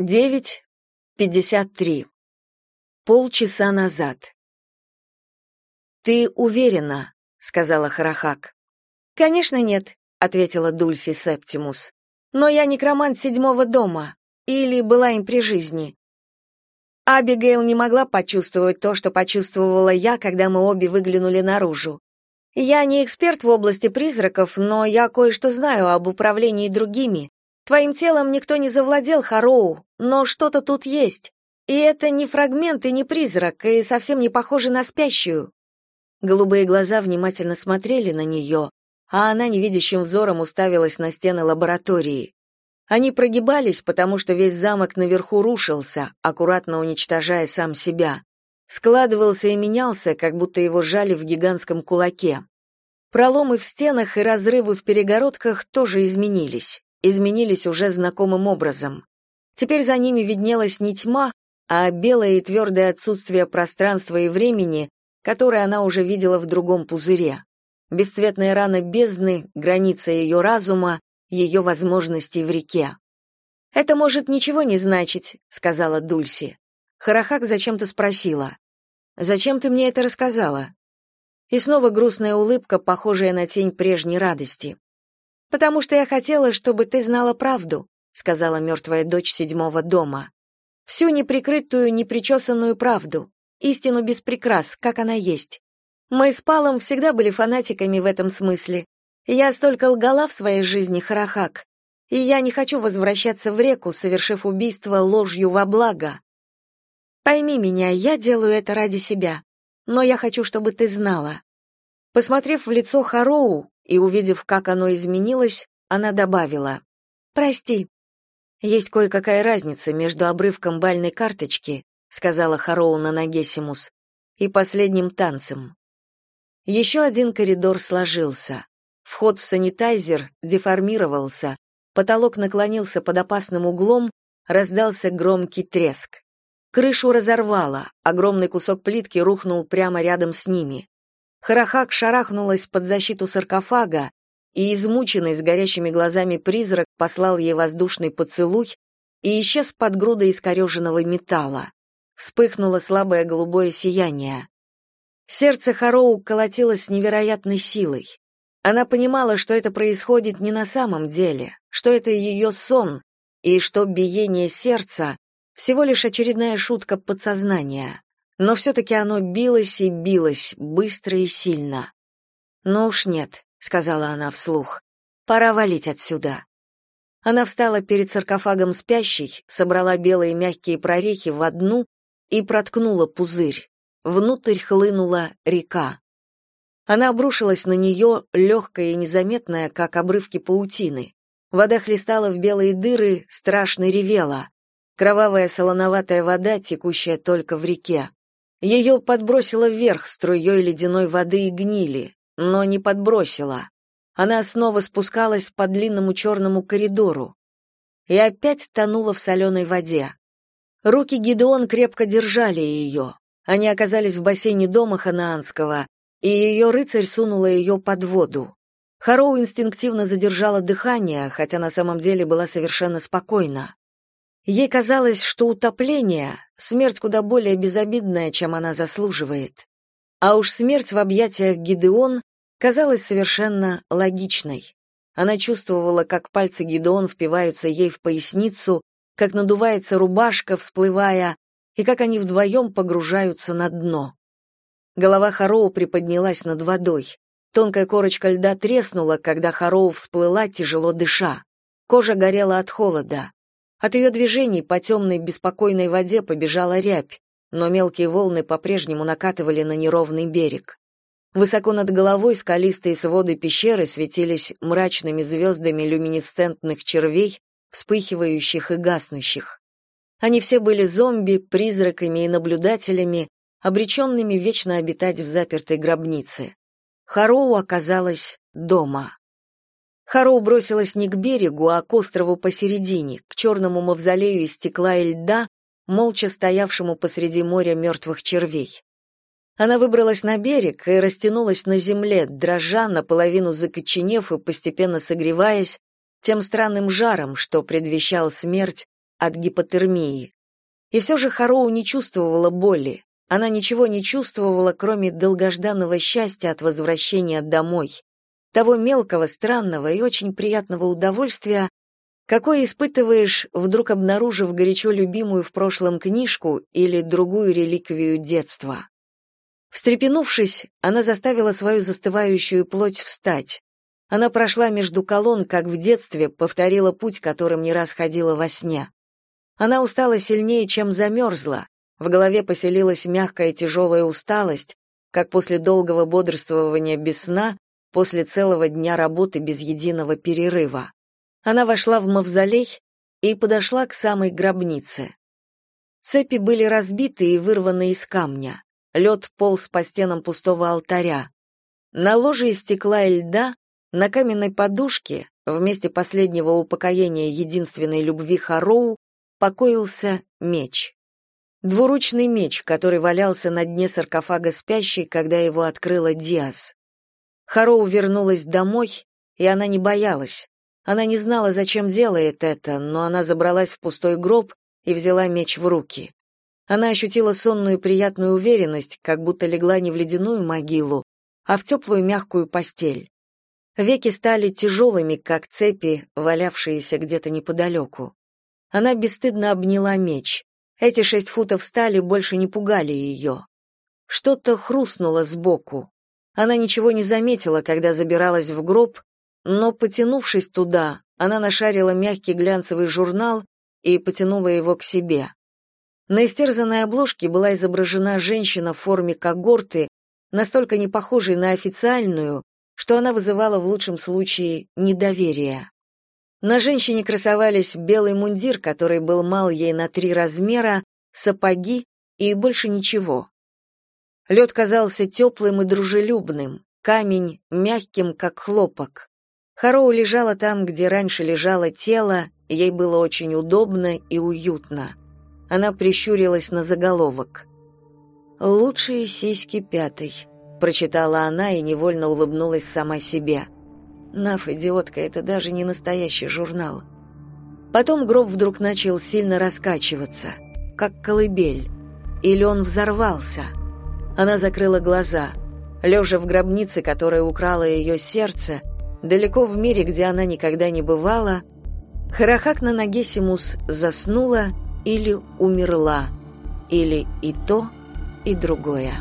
9.53. Полчаса назад. «Ты уверена?» — сказала Харахак. «Конечно нет», — ответила Дульси Септимус. «Но я некромант седьмого дома. Или была им при жизни. Абигейл не могла почувствовать то, что почувствовала я, когда мы обе выглянули наружу. Я не эксперт в области призраков, но я кое-что знаю об управлении другими, Твоим телом никто не завладел, Хароу, но что-то тут есть. И это не фрагмент и не призрак, и совсем не похоже на спящую. Голубые глаза внимательно смотрели на нее, а она невидящим взором уставилась на стены лаборатории. Они прогибались, потому что весь замок наверху рушился, аккуратно уничтожая сам себя. Складывался и менялся, как будто его жали в гигантском кулаке. Проломы в стенах и разрывы в перегородках тоже изменились изменились уже знакомым образом. Теперь за ними виднелась не тьма, а белое и твердое отсутствие пространства и времени, которое она уже видела в другом пузыре. Бесцветная рана бездны, граница ее разума, ее возможностей в реке. «Это может ничего не значить», — сказала Дульси. Харахак зачем-то спросила. «Зачем ты мне это рассказала?» И снова грустная улыбка, похожая на тень прежней радости. «Потому что я хотела, чтобы ты знала правду», сказала мертвая дочь седьмого дома. «Всю неприкрытую, непричесанную правду, истину без прикрас, как она есть. Мы с Палом всегда были фанатиками в этом смысле. Я столько лгала в своей жизни, Харахак, и я не хочу возвращаться в реку, совершив убийство ложью во благо. Пойми меня, я делаю это ради себя, но я хочу, чтобы ты знала. Посмотрев в лицо Хароу, и, увидев, как оно изменилось, она добавила «Прости». «Есть кое-какая разница между обрывком бальной карточки», сказала Хароу на Нагесимус, и последним танцем. Еще один коридор сложился. Вход в санитайзер деформировался, потолок наклонился под опасным углом, раздался громкий треск. Крышу разорвало, огромный кусок плитки рухнул прямо рядом с ними. Харахак шарахнулась под защиту саркофага, и измученный с горящими глазами призрак послал ей воздушный поцелуй и исчез под грудой искореженного металла. Вспыхнуло слабое голубое сияние. Сердце Хароу колотилось с невероятной силой. Она понимала, что это происходит не на самом деле, что это ее сон, и что биение сердца — всего лишь очередная шутка подсознания но все-таки оно билось и билось, быстро и сильно. «Ну уж нет», — сказала она вслух, — «пора валить отсюда». Она встала перед саркофагом спящей, собрала белые мягкие прорехи в одну и проткнула пузырь. Внутрь хлынула река. Она обрушилась на нее, легкая и незаметная, как обрывки паутины. Вода хлестала в белые дыры, страшно ревела. Кровавая солоноватая вода, текущая только в реке. Ее подбросило вверх струей ледяной воды и гнили, но не подбросило. Она снова спускалась по длинному черному коридору и опять тонула в соленой воде. Руки Гидеон крепко держали ее. Они оказались в бассейне дома Ханаанского, и ее рыцарь сунула ее под воду. Хароу инстинктивно задержала дыхание, хотя на самом деле была совершенно спокойна. Ей казалось, что утопление — смерть куда более безобидная, чем она заслуживает. А уж смерть в объятиях Гидеон казалась совершенно логичной. Она чувствовала, как пальцы Гидеон впиваются ей в поясницу, как надувается рубашка, всплывая, и как они вдвоем погружаются на дно. Голова Хароу приподнялась над водой. Тонкая корочка льда треснула, когда Хароу всплыла, тяжело дыша. Кожа горела от холода. От ее движений по темной беспокойной воде побежала рябь, но мелкие волны по-прежнему накатывали на неровный берег. Высоко над головой скалистые своды пещеры светились мрачными звездами люминесцентных червей, вспыхивающих и гаснущих. Они все были зомби, призраками и наблюдателями, обреченными вечно обитать в запертой гробнице. Хароу оказалась дома. Хароу бросилась не к берегу, а к острову посередине, к черному мавзолею из стекла и льда, молча стоявшему посреди моря мертвых червей. Она выбралась на берег и растянулась на земле, дрожа, наполовину закоченев и постепенно согреваясь тем странным жаром, что предвещал смерть от гипотермии. И все же Хароу не чувствовала боли. Она ничего не чувствовала, кроме долгожданного счастья от возвращения домой, того мелкого, странного и очень приятного удовольствия, какое испытываешь, вдруг обнаружив горячо любимую в прошлом книжку или другую реликвию детства. Встрепенувшись, она заставила свою застывающую плоть встать. Она прошла между колонн, как в детстве, повторила путь, которым не раз ходила во сне. Она устала сильнее, чем замерзла. В голове поселилась мягкая тяжелая усталость, как после долгого бодрствования без сна, после целого дня работы без единого перерыва. Она вошла в мавзолей и подошла к самой гробнице. Цепи были разбиты и вырваны из камня. Лед полз по стенам пустого алтаря. На ложе из стекла и льда на каменной подушке, вместе последнего упокоения единственной любви Хароу, покоился меч. Двуручный меч, который валялся на дне саркофага спящей, когда его открыла Диас. Хароу вернулась домой, и она не боялась. Она не знала, зачем делает это, но она забралась в пустой гроб и взяла меч в руки. Она ощутила сонную приятную уверенность, как будто легла не в ледяную могилу, а в теплую мягкую постель. Веки стали тяжелыми, как цепи, валявшиеся где-то неподалеку. Она бесстыдно обняла меч. Эти шесть футов стали больше не пугали ее. Что-то хрустнуло сбоку. Она ничего не заметила, когда забиралась в гроб, но, потянувшись туда, она нашарила мягкий глянцевый журнал и потянула его к себе. На истерзанной обложке была изображена женщина в форме когорты, настолько не похожей на официальную, что она вызывала в лучшем случае недоверие. На женщине красовались белый мундир, который был мал ей на три размера, сапоги и больше ничего. Лед казался теплым и дружелюбным, камень мягким, как хлопок. Хароу лежала там, где раньше лежало тело, ей было очень удобно и уютно. Она прищурилась на заголовок. «Лучшие сиськи пятой», прочитала она и невольно улыбнулась сама себе. Наф, идиотка, это даже не настоящий журнал. Потом гроб вдруг начал сильно раскачиваться, как колыбель. Или он взорвался. Она закрыла глаза. Лежа в гробнице, которая украла ее сердце, далеко в мире, где она никогда не бывала, Харахак на ноге Симус заснула или умерла, или и то, и другое.